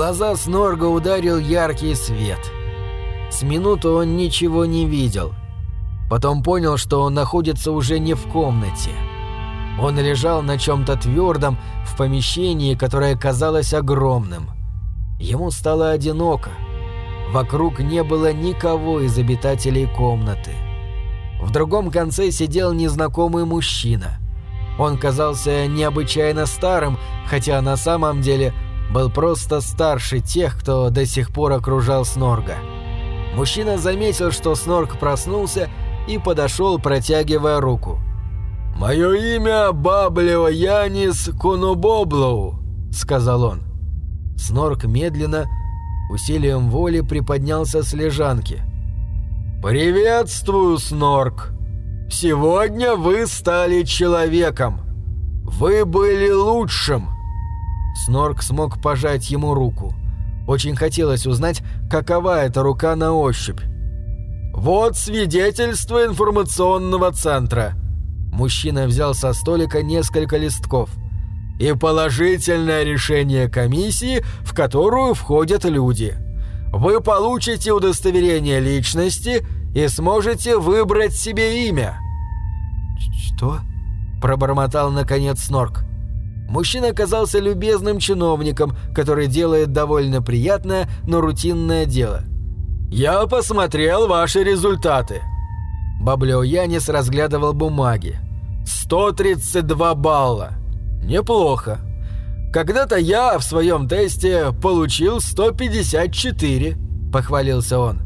глаза Снорга ударил яркий свет. С минуту он ничего не видел. Потом понял, что он находится уже не в комнате. Он лежал на чем-то твердом в помещении, которое казалось огромным. Ему стало одиноко. Вокруг не было никого из обитателей комнаты. В другом конце сидел незнакомый мужчина. Он казался необычайно старым, хотя на самом деле был просто старше тех, кто до сих пор окружал Снорга. Мужчина заметил, что Снорг проснулся и подошел, протягивая руку. «Мое имя Баблео Янис Кунубоблоу», — сказал он. Снорг медленно, усилием воли приподнялся с лежанки. «Приветствую, Снорк! Сегодня вы стали человеком. Вы были лучшим!» Снорк смог пожать ему руку. Очень хотелось узнать, какова эта рука на ощупь. «Вот свидетельство информационного центра!» Мужчина взял со столика несколько листков. «И положительное решение комиссии, в которую входят люди!» вы получите удостоверение личности и сможете выбрать себе имя». «Что?» – пробормотал наконец Снорк. Мужчина оказался любезным чиновником, который делает довольно приятное, но рутинное дело. «Я посмотрел ваши результаты». Баблео Янис разглядывал бумаги. «132 балла. Неплохо. Когда-то я в своем тесте получил 154, похвалился он.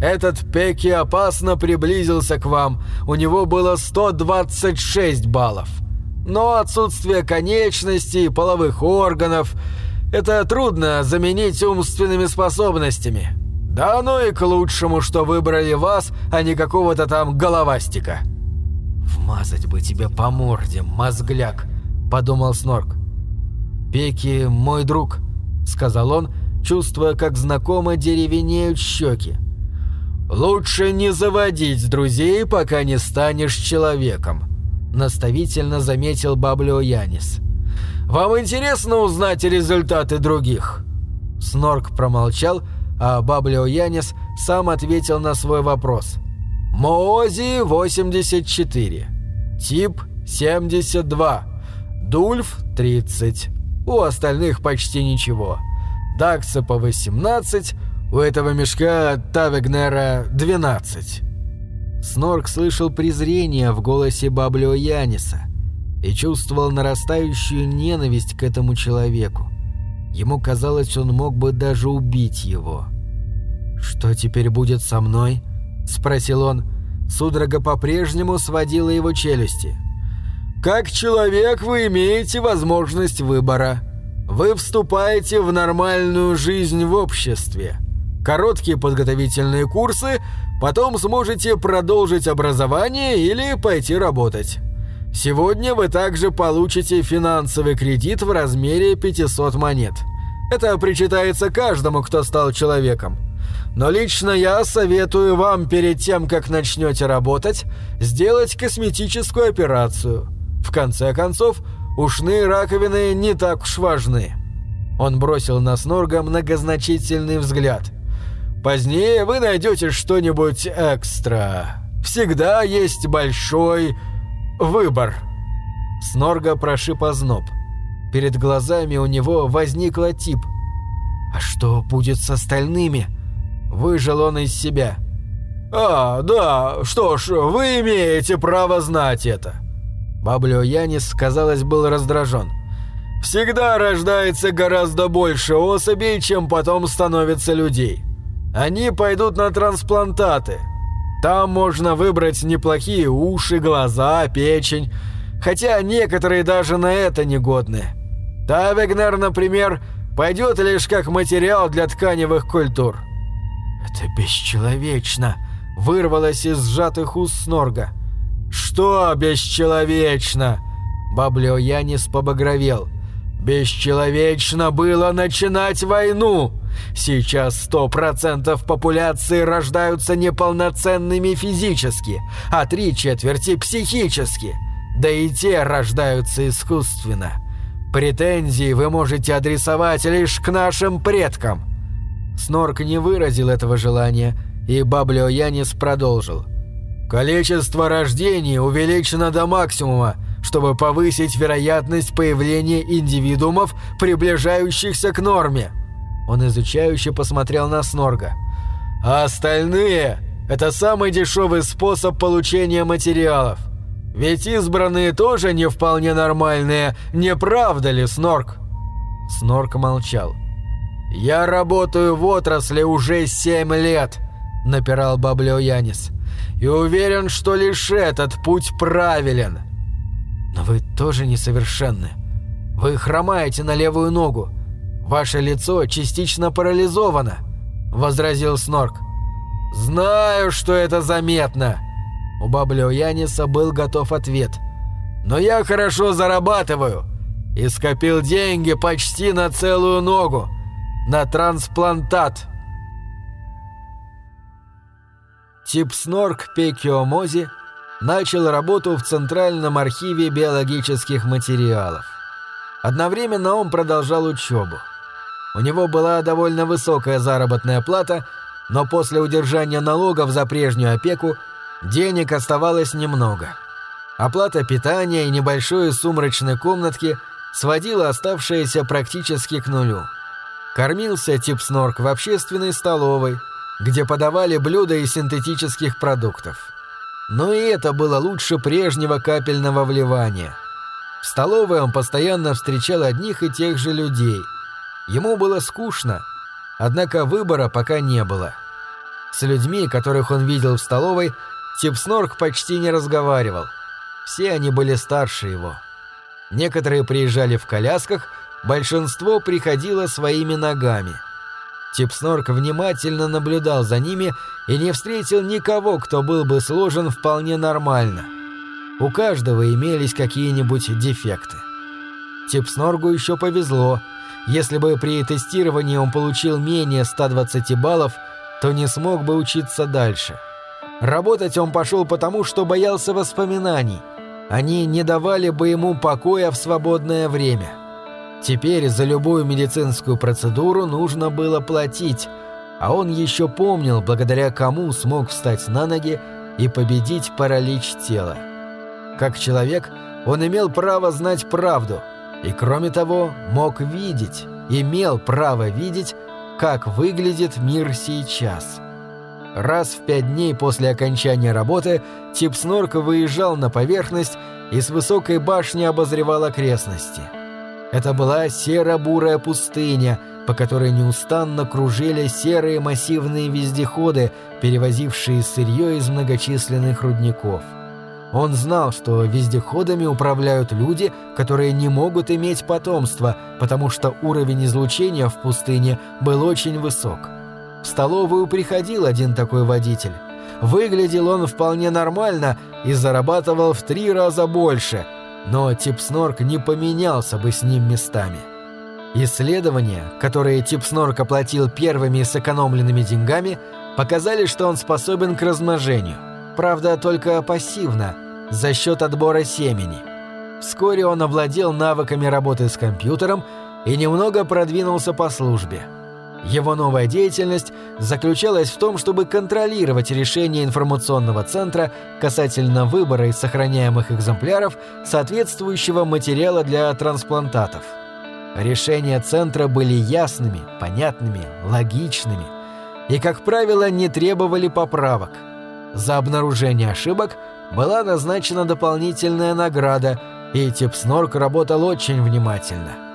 Этот Пеки опасно приблизился к вам, у него было 126 баллов. Но отсутствие конечностей, половых органов – это трудно заменить умственными способностями. Да оно и к лучшему, что выбрали вас, а не какого-то там головастика. «Вмазать бы тебе по морде, мозгляк», – подумал Снорк. «Пеки мой друг», — сказал он, чувствуя, как знакомо деревенеют щеки. «Лучше не заводить друзей, пока не станешь человеком», — наставительно заметил Баблио Янис. «Вам интересно узнать результаты других?» Снорк промолчал, а Баблио Янис сам ответил на свой вопрос. «Моози 84, тип 72, Дульф 30, у остальных почти ничего. Дакса по 18, у этого мешка Тавегнера 12. Снорк слышал презрение в голосе Баблио Яниса и чувствовал нарастающую ненависть к этому человеку. Ему казалось, он мог бы даже убить его. «Что теперь будет со мной?» – спросил он. Судорога по-прежнему сводила его челюсти. Как человек вы имеете возможность выбора. Вы вступаете в нормальную жизнь в обществе. Короткие подготовительные курсы, потом сможете продолжить образование или пойти работать. Сегодня вы также получите финансовый кредит в размере 500 монет. Это причитается каждому, кто стал человеком. Но лично я советую вам перед тем, как начнете работать, сделать косметическую операцию – в конце концов, ушные раковины не так уж важны. Он бросил на Снорга многозначительный взгляд. «Позднее вы найдете что-нибудь экстра. Всегда есть большой выбор». Снорга прошиб озноб. Перед глазами у него возникла тип. «А что будет с остальными?» Выжил он из себя. «А, да, что ж, вы имеете право знать это. Баблио Янис, казалось, был раздражен. «Всегда рождается гораздо больше особей, чем потом становится людей. Они пойдут на трансплантаты. Там можно выбрать неплохие уши, глаза, печень, хотя некоторые даже на это негодны. Тавегнер, например, пойдет лишь как материал для тканевых культур». «Это бесчеловечно!» – вырвалось из сжатых уст Снорга – «Что бесчеловечно?» Баблио Янис побагровел. «Бесчеловечно было начинать войну! Сейчас сто процентов популяции рождаются неполноценными физически, а три четверти психически. Да и те рождаются искусственно. Претензии вы можете адресовать лишь к нашим предкам». Снорк не выразил этого желания, и Баблио Янис продолжил. «Количество рождений увеличено до максимума, чтобы повысить вероятность появления индивидуумов, приближающихся к норме». Он изучающе посмотрел на Снорга. «А остальные – это самый дешевый способ получения материалов. Ведь избранные тоже не вполне нормальные, не правда ли, Снорк?» Снорк молчал. «Я работаю в отрасли уже семь лет», – напирал Баблио Янис. «И уверен, что лишь этот путь правилен». «Но вы тоже несовершенны. Вы хромаете на левую ногу. Ваше лицо частично парализовано», – возразил Снорк. «Знаю, что это заметно», у Баблио Яниса был готов ответ. «Но я хорошо зарабатываю и скопил деньги почти на целую ногу. На трансплантат». Тип Снорк Пекио Мози начал работу в Центральном архиве биологических материалов. Одновременно он продолжал учебу. У него была довольно высокая заработная плата, но после удержания налогов за прежнюю опеку Денег оставалось немного. Оплата питания и небольшой сумрачной комнатки сводила оставшееся практически к нулю. Кормился тип снорк в общественной столовой, где подавали блюда из синтетических продуктов. Но и это было лучше прежнего капельного вливания. В столовой он постоянно встречал одних и тех же людей. Ему было скучно, однако выбора пока не было. С людьми, которых он видел в столовой, Типснорк почти не разговаривал. Все они были старше его. Некоторые приезжали в колясках, большинство приходило своими ногами. Типснорк внимательно наблюдал за ними и не встретил никого, кто был бы сложен вполне нормально. У каждого имелись какие-нибудь дефекты. Типсноргу еще повезло. Если бы при тестировании он получил менее 120 баллов, то не смог бы учиться дальше. — Работать он пошел потому, что боялся воспоминаний. Они не давали бы ему покоя в свободное время. Теперь за любую медицинскую процедуру нужно было платить, а он еще помнил, благодаря кому смог встать на ноги и победить паралич тела. Как человек, он имел право знать правду, и кроме того, мог видеть, имел право видеть, как выглядит мир сейчас. Раз в пять дней после окончания работы Тип Снорк выезжал на поверхность и с высокой башни обозревал окрестности. Это была серо-бурая пустыня, по которой неустанно кружили серые массивные вездеходы, перевозившие сырье из многочисленных рудников. Он знал, что вездеходами управляют люди, которые не могут иметь потомства, потому что уровень излучения в пустыне был очень высок. В столовую приходил один такой водитель. Выглядел он вполне нормально и зарабатывал в три раза больше, но Типснорк не поменялся бы с ним местами. Исследования, которые Типснорк оплатил первыми сэкономленными деньгами, показали, что он способен к размножению. Правда, только пассивно, за счет отбора семени. Вскоре он овладел навыками работы с компьютером и немного продвинулся по службе. Его новая деятельность заключалась в том, чтобы контролировать решения информационного центра касательно выбора из сохраняемых экземпляров соответствующего материала для трансплантатов. Решения центра были ясными, понятными, логичными и, как правило, не требовали поправок. За обнаружение ошибок была назначена дополнительная награда, и Типснорк работал очень внимательно.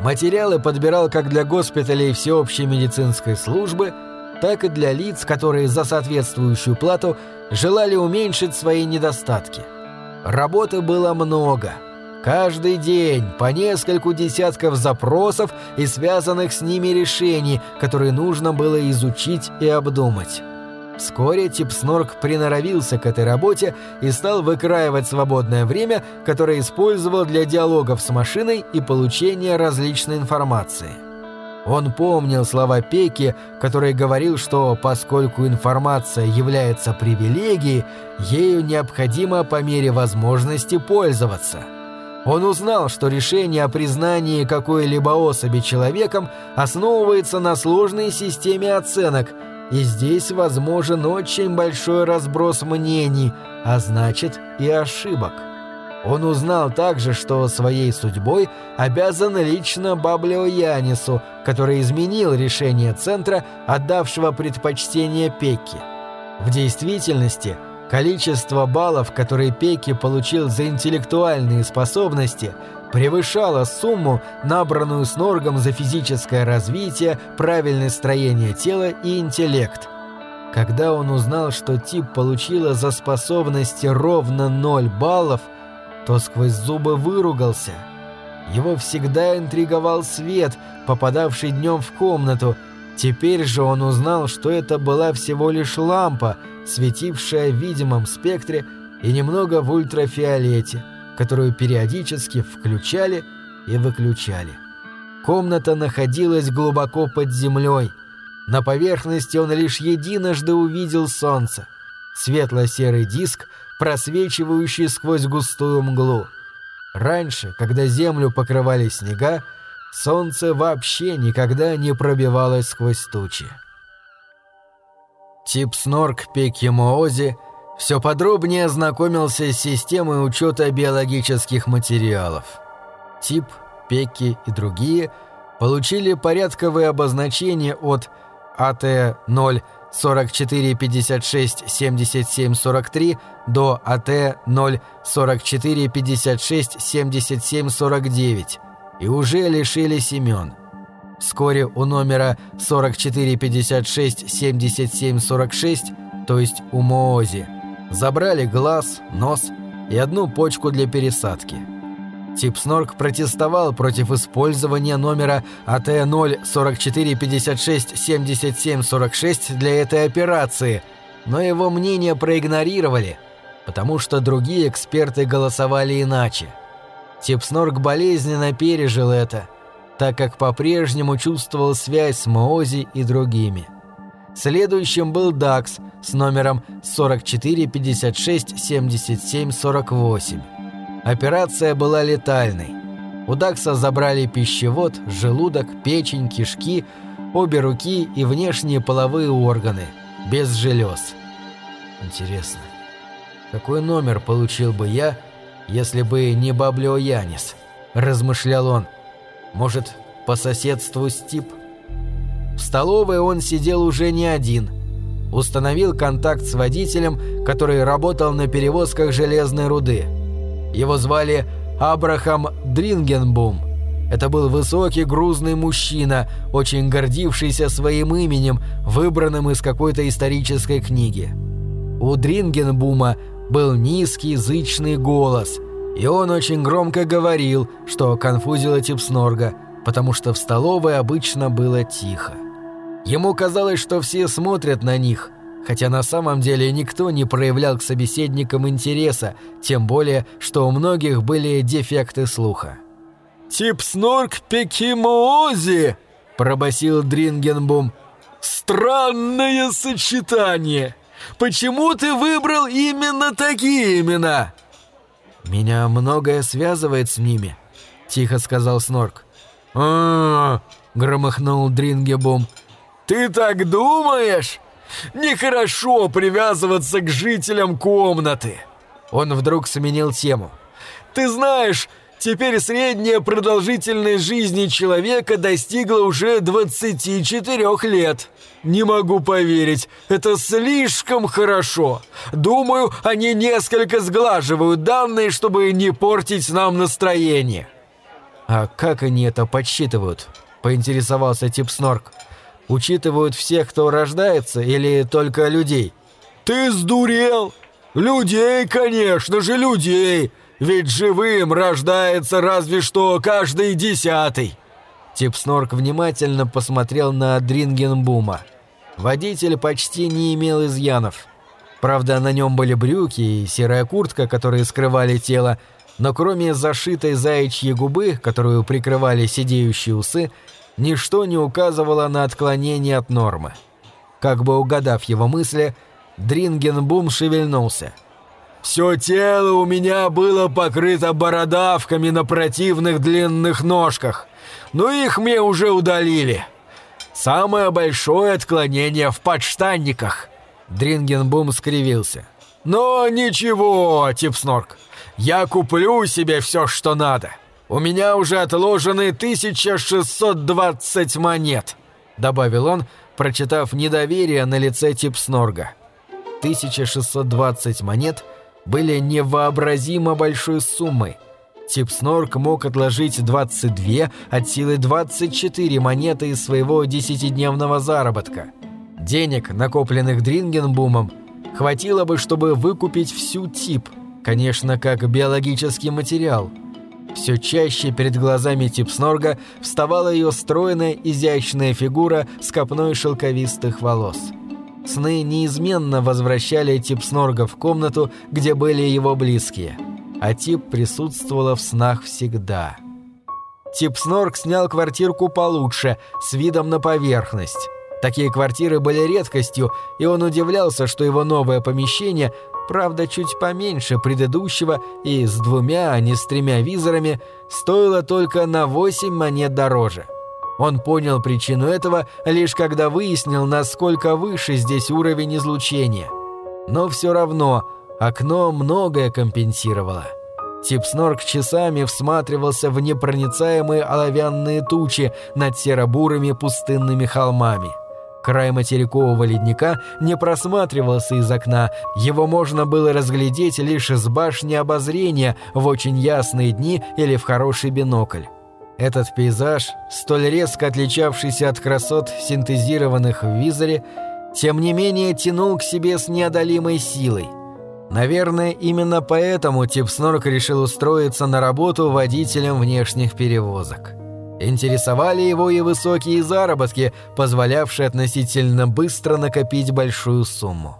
Материалы подбирал как для госпиталей всеобщей медицинской службы, так и для лиц, которые за соответствующую плату желали уменьшить свои недостатки. Работы было много. Каждый день по нескольку десятков запросов и связанных с ними решений, которые нужно было изучить и обдумать. Вскоре Типснорк приноровился к этой работе и стал выкраивать свободное время, которое использовал для диалогов с машиной и получения различной информации. Он помнил слова Пеки, который говорил, что поскольку информация является привилегией, ею необходимо по мере возможности пользоваться. Он узнал, что решение о признании какой-либо особи человеком основывается на сложной системе оценок, и здесь возможен очень большой разброс мнений, а значит и ошибок. Он узнал также, что своей судьбой обязан лично Баблио Янису, который изменил решение Центра, отдавшего предпочтение Пекки. В действительности, количество баллов, которые Пекки получил за интеллектуальные способности, превышало сумму, набранную Сноргом за физическое развитие, правильное строение тела и интеллект. Когда он узнал, что тип получила за способности ровно 0 баллов – то сквозь зубы выругался. Его всегда интриговал свет, попадавший днем в комнату. Теперь же он узнал, что это была всего лишь лампа, светившая в видимом спектре и немного в ультрафиолете, которую периодически включали и выключали. Комната находилась глубоко под землей. На поверхности он лишь единожды увидел солнце. Светло-серый диск — просвечивающий сквозь густую мглу. Раньше, когда землю покрывали снега, солнце вообще никогда не пробивалось сквозь тучи. Тип Снорк Пекимоози все подробнее ознакомился с системой учета биологических материалов. Тип, Пеки и другие получили порядковые обозначения от АТ-0 44 56 77 43 до АТ 0 44 56 77 49 и уже лишились имен. Вскоре у номера 44 56 77 46, то есть у Моози, забрали глаз, нос и одну почку для пересадки. Тип Снорк протестовал против использования номера АТ-044567746 для этой операции, но его мнение проигнорировали, потому что другие эксперты голосовали иначе. Тип Снорк болезненно пережил это, так как по-прежнему чувствовал связь с Моози и другими. Следующим был Дакс с номером 44567748. Операция была летальной. У Дакса забрали пищевод, желудок, печень, кишки, обе руки и внешние половые органы, без желез. Интересно, какой номер получил бы я, если бы не Баблио Янис? Размышлял он. Может, по соседству Стип? В столовой он сидел уже не один. Установил контакт с водителем, который работал на перевозках железной руды. Его звали Абрахам Дрингенбум. Это был высокий грузный мужчина, очень гордившийся своим именем, выбранным из какой-то исторической книги. У Дрингенбума был низкий, зычный голос, и он очень громко говорил, что конфузило Типснорга, потому что в столовой обычно было тихо. Ему казалось, что все смотрят на них, хотя на самом деле никто не проявлял к собеседникам интереса, тем более, что у многих были дефекты слуха. «Тип снорк Пекимоози!» – пробасил Дрингенбум. «Странное сочетание! Почему ты выбрал именно такие имена?» «Меня многое связывает с ними», – тихо сказал Снорк. а, громыхнул Дрингебум. «Ты так думаешь?» Нехорошо привязываться к жителям комнаты. Он вдруг сменил тему. Ты знаешь, теперь средняя продолжительность жизни человека достигла уже 24 лет. Не могу поверить, это слишком хорошо. Думаю, они несколько сглаживают данные, чтобы не портить нам настроение. А как они это подсчитывают? Поинтересовался тип Снорк учитывают всех, кто рождается, или только людей? Ты сдурел? Людей, конечно же, людей! Ведь живым рождается разве что каждый десятый!» Тип Снорк внимательно посмотрел на Дрингенбума. Водитель почти не имел изъянов. Правда, на нем были брюки и серая куртка, которые скрывали тело, но кроме зашитой заячьей губы, которую прикрывали сидеющие усы, ничто не указывало на отклонение от нормы. Как бы угадав его мысли, Дрингенбум шевельнулся. Все тело у меня было покрыто бородавками на противных длинных ножках, но их мне уже удалили. Самое большое отклонение в подштанниках. Дрингенбум скривился. Но ничего, Типснорк, я куплю себе все, что надо. У меня уже отложены 1620 монет, добавил он, прочитав недоверие на лице Типснорга. 1620 монет были невообразимо большой суммой. Типснорг мог отложить 22 от силы 24 монеты из своего десятидневного заработка. Денег, накопленных Дрингенбумом, хватило бы, чтобы выкупить всю тип, конечно, как биологический материал. Все чаще перед глазами Типснорга вставала ее стройная, изящная фигура с копной шелковистых волос. Сны неизменно возвращали Типснорга в комнату, где были его близкие. А Тип присутствовала в снах всегда. Типснорг снял квартирку получше, с видом на поверхность. Такие квартиры были редкостью, и он удивлялся, что его новое помещение, правда чуть поменьше предыдущего и с двумя, а не с тремя визорами, стоило только на 8 монет дороже. Он понял причину этого лишь когда выяснил, насколько выше здесь уровень излучения. Но все равно окно многое компенсировало. Типснорк часами всматривался в непроницаемые оловянные тучи над серо-бурыми пустынными холмами. Край материкового ледника не просматривался из окна, его можно было разглядеть лишь с башни обозрения в очень ясные дни или в хороший бинокль. Этот пейзаж, столь резко отличавшийся от красот, синтезированных в визоре, тем не менее тянул к себе с неодолимой силой. Наверное, именно поэтому Типснорк решил устроиться на работу водителем внешних перевозок. Интересовали его и высокие заработки, позволявшие относительно быстро накопить большую сумму.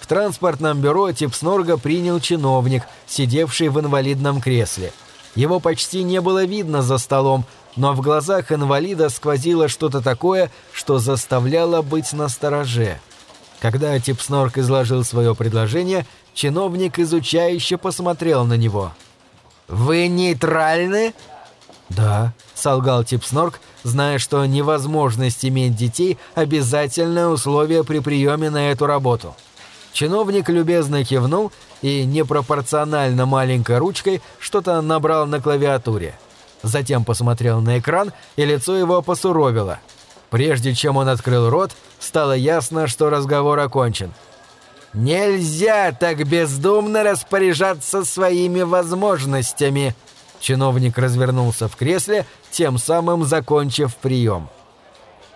В транспортном бюро Типснорга принял чиновник, сидевший в инвалидном кресле – его почти не было видно за столом, но в глазах инвалида сквозило что-то такое, что заставляло быть настороже. Когда Типснорк изложил свое предложение, чиновник изучающе посмотрел на него. «Вы нейтральны?» «Да», — солгал Типснорк, зная, что невозможность иметь детей – обязательное условие при приеме на эту работу. Чиновник любезно кивнул и непропорционально маленькой ручкой что-то набрал на клавиатуре. Затем посмотрел на экран, и лицо его посуровило. Прежде чем он открыл рот, стало ясно, что разговор окончен. «Нельзя так бездумно распоряжаться своими возможностями!» Чиновник развернулся в кресле, тем самым закончив прием.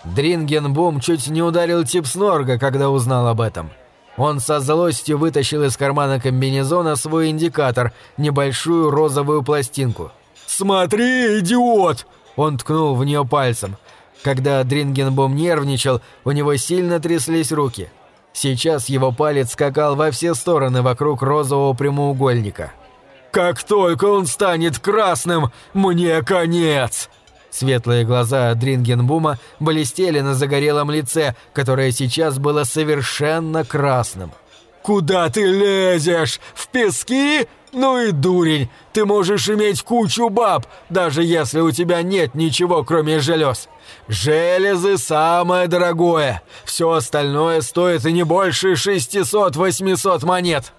Дрингенбум чуть не ударил Типснорга, когда узнал об этом – он со злостью вытащил из кармана комбинезона свой индикатор, небольшую розовую пластинку. «Смотри, идиот!» Он ткнул в нее пальцем. Когда Дрингенбом нервничал, у него сильно тряслись руки. Сейчас его палец скакал во все стороны вокруг розового прямоугольника. «Как только он станет красным, мне конец!» Светлые глаза Дрингенбума блестели на загорелом лице, которое сейчас было совершенно красным. «Куда ты лезешь? В пески? Ну и дурень! Ты можешь иметь кучу баб, даже если у тебя нет ничего, кроме желез. Железы самое дорогое. Все остальное стоит и не больше 600-800 монет».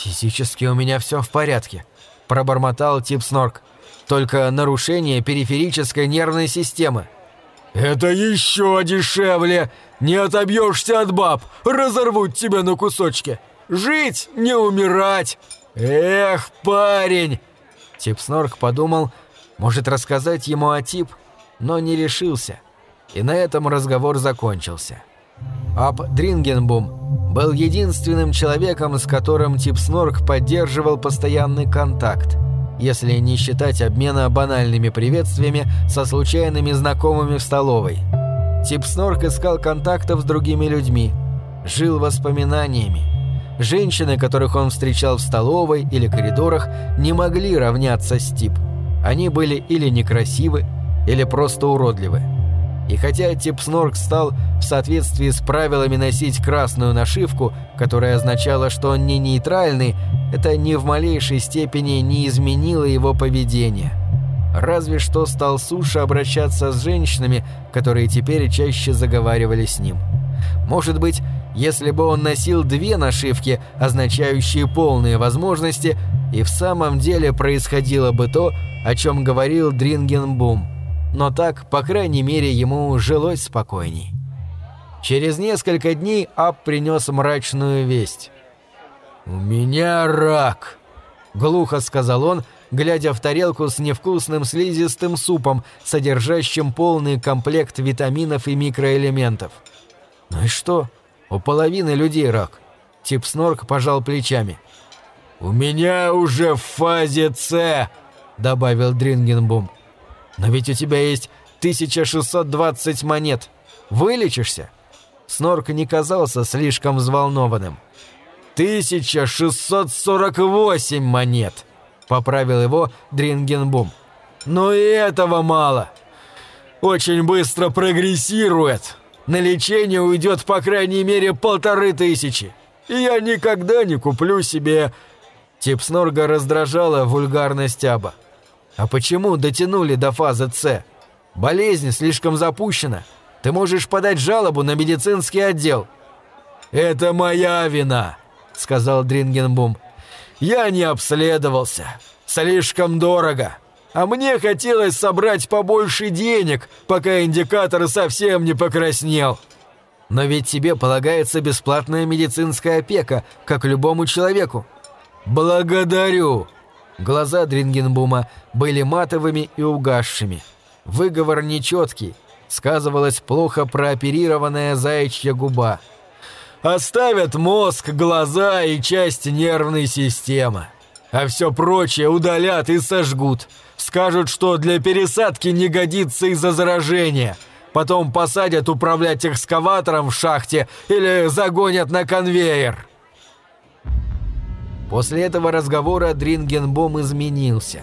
«Физически у меня все в порядке», – пробормотал Тип Снорк только нарушение периферической нервной системы. «Это еще дешевле! Не отобьешься от баб! Разорвут тебя на кусочки! Жить, не умирать! Эх, парень!» Тип Снорк подумал, может рассказать ему о Тип, но не решился. И на этом разговор закончился. Ап Дрингенбум был единственным человеком, с которым Тип Снорк поддерживал постоянный контакт – если не считать обмена банальными приветствиями со случайными знакомыми в столовой. Тип Снорк искал контактов с другими людьми, жил воспоминаниями. Женщины, которых он встречал в столовой или коридорах, не могли равняться с Тип. Они были или некрасивы, или просто уродливы. И хотя Типснорк стал в соответствии с правилами носить красную нашивку, которая означала, что он не нейтральный, это ни в малейшей степени не изменило его поведение. Разве что стал суше обращаться с женщинами, которые теперь чаще заговаривали с ним. Может быть, если бы он носил две нашивки, означающие полные возможности, и в самом деле происходило бы то, о чем говорил Дрингенбум – но так, по крайней мере, ему жилось спокойней. Через несколько дней Ап принес мрачную весть. «У меня рак», — глухо сказал он, глядя в тарелку с невкусным слизистым супом, содержащим полный комплект витаминов и микроэлементов. «Ну и что? У половины людей рак». Тип Снорк пожал плечами. «У меня уже в фазе С», — добавил Дрингенбум. Но ведь у тебя есть 1620 монет. Вылечишься?» Снорк не казался слишком взволнованным. «1648 монет!» — поправил его Дрингенбум. «Но и этого мало. Очень быстро прогрессирует. На лечение уйдет по крайней мере полторы тысячи. И я никогда не куплю себе...» Тип Снорга раздражала вульгарность Аба. А почему дотянули до фазы С? Болезнь слишком запущена. Ты можешь подать жалобу на медицинский отдел. Это моя вина, сказал Дрингенбум. Я не обследовался. Слишком дорого. А мне хотелось собрать побольше денег, пока индикатор совсем не покраснел. Но ведь тебе полагается бесплатная медицинская опека, как любому человеку. Благодарю, Глаза Дрингенбума были матовыми и угасшими. Выговор нечеткий. Сказывалась плохо прооперированная заячья губа. «Оставят мозг, глаза и часть нервной системы. А все прочее удалят и сожгут. Скажут, что для пересадки не годится из-за заражения. Потом посадят управлять экскаватором в шахте или загонят на конвейер». После этого разговора Дрингенбом изменился.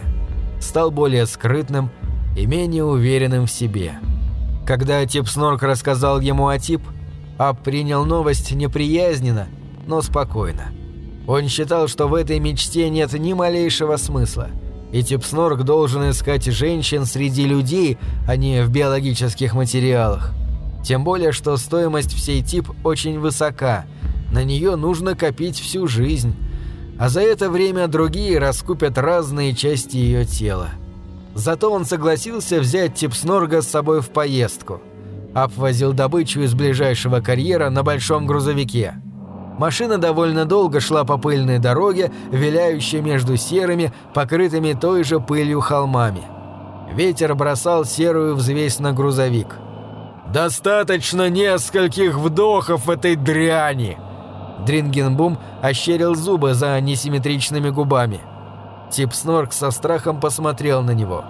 Стал более скрытным и менее уверенным в себе. Когда Тип Снорк рассказал ему о Тип, Ап принял новость неприязненно, но спокойно. Он считал, что в этой мечте нет ни малейшего смысла, и Тип Снорк должен искать женщин среди людей, а не в биологических материалах. Тем более, что стоимость всей Тип очень высока, на нее нужно копить всю жизнь а за это время другие раскупят разные части ее тела. Зато он согласился взять Типснорга с собой в поездку. Обвозил добычу из ближайшего карьера на большом грузовике. Машина довольно долго шла по пыльной дороге, виляющей между серыми, покрытыми той же пылью холмами. Ветер бросал серую взвесь на грузовик. «Достаточно нескольких вдохов этой дряни!» Дрингенбум ощерил зубы за несимметричными губами. Тип Снорк со страхом посмотрел на него.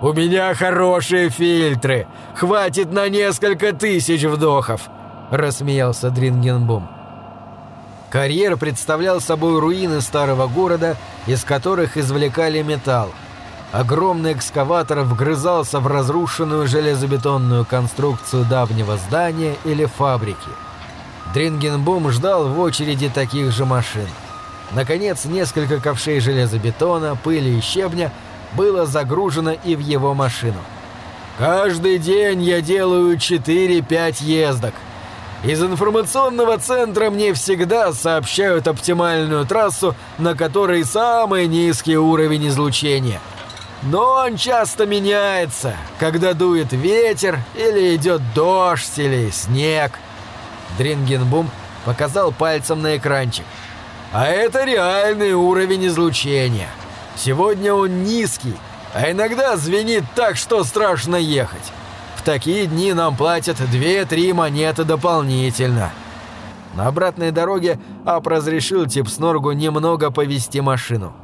«У меня хорошие фильтры! Хватит на несколько тысяч вдохов!» – рассмеялся Дрингенбум. Карьер представлял собой руины старого города, из которых извлекали металл. Огромный экскаватор вгрызался в разрушенную железобетонную конструкцию давнего здания или фабрики – Дрингенбум ждал в очереди таких же машин. Наконец, несколько ковшей железобетона, пыли и щебня было загружено и в его машину. «Каждый день я делаю 4-5 ездок. Из информационного центра мне всегда сообщают оптимальную трассу, на которой самый низкий уровень излучения. Но он часто меняется, когда дует ветер или идет дождь или снег». Дрингенбум показал пальцем на экранчик. А это реальный уровень излучения. Сегодня он низкий, а иногда звенит так, что страшно ехать. В такие дни нам платят 2-3 монеты дополнительно. На обратной дороге Ап разрешил Типсноргу немного повести машину.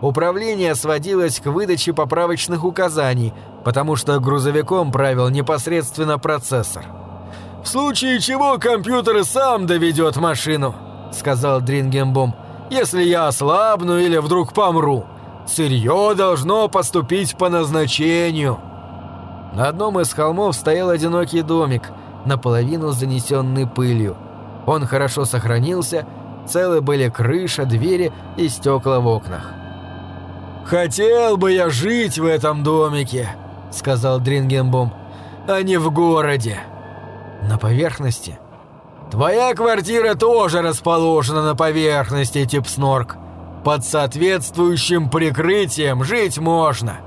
Управление сводилось к выдаче поправочных указаний, потому что грузовиком правил непосредственно процессор. «В случае чего компьютер сам доведет машину», — сказал Дрингенбом. «Если я ослабну или вдруг помру, сырье должно поступить по назначению». На одном из холмов стоял одинокий домик, наполовину занесенный пылью. Он хорошо сохранился, целы были крыша, двери и стекла в окнах. «Хотел бы я жить в этом домике», — сказал Дрингенбом, — «а не в городе». «На поверхности?» «Твоя квартира тоже расположена на поверхности, Типснорк. Под соответствующим прикрытием жить можно.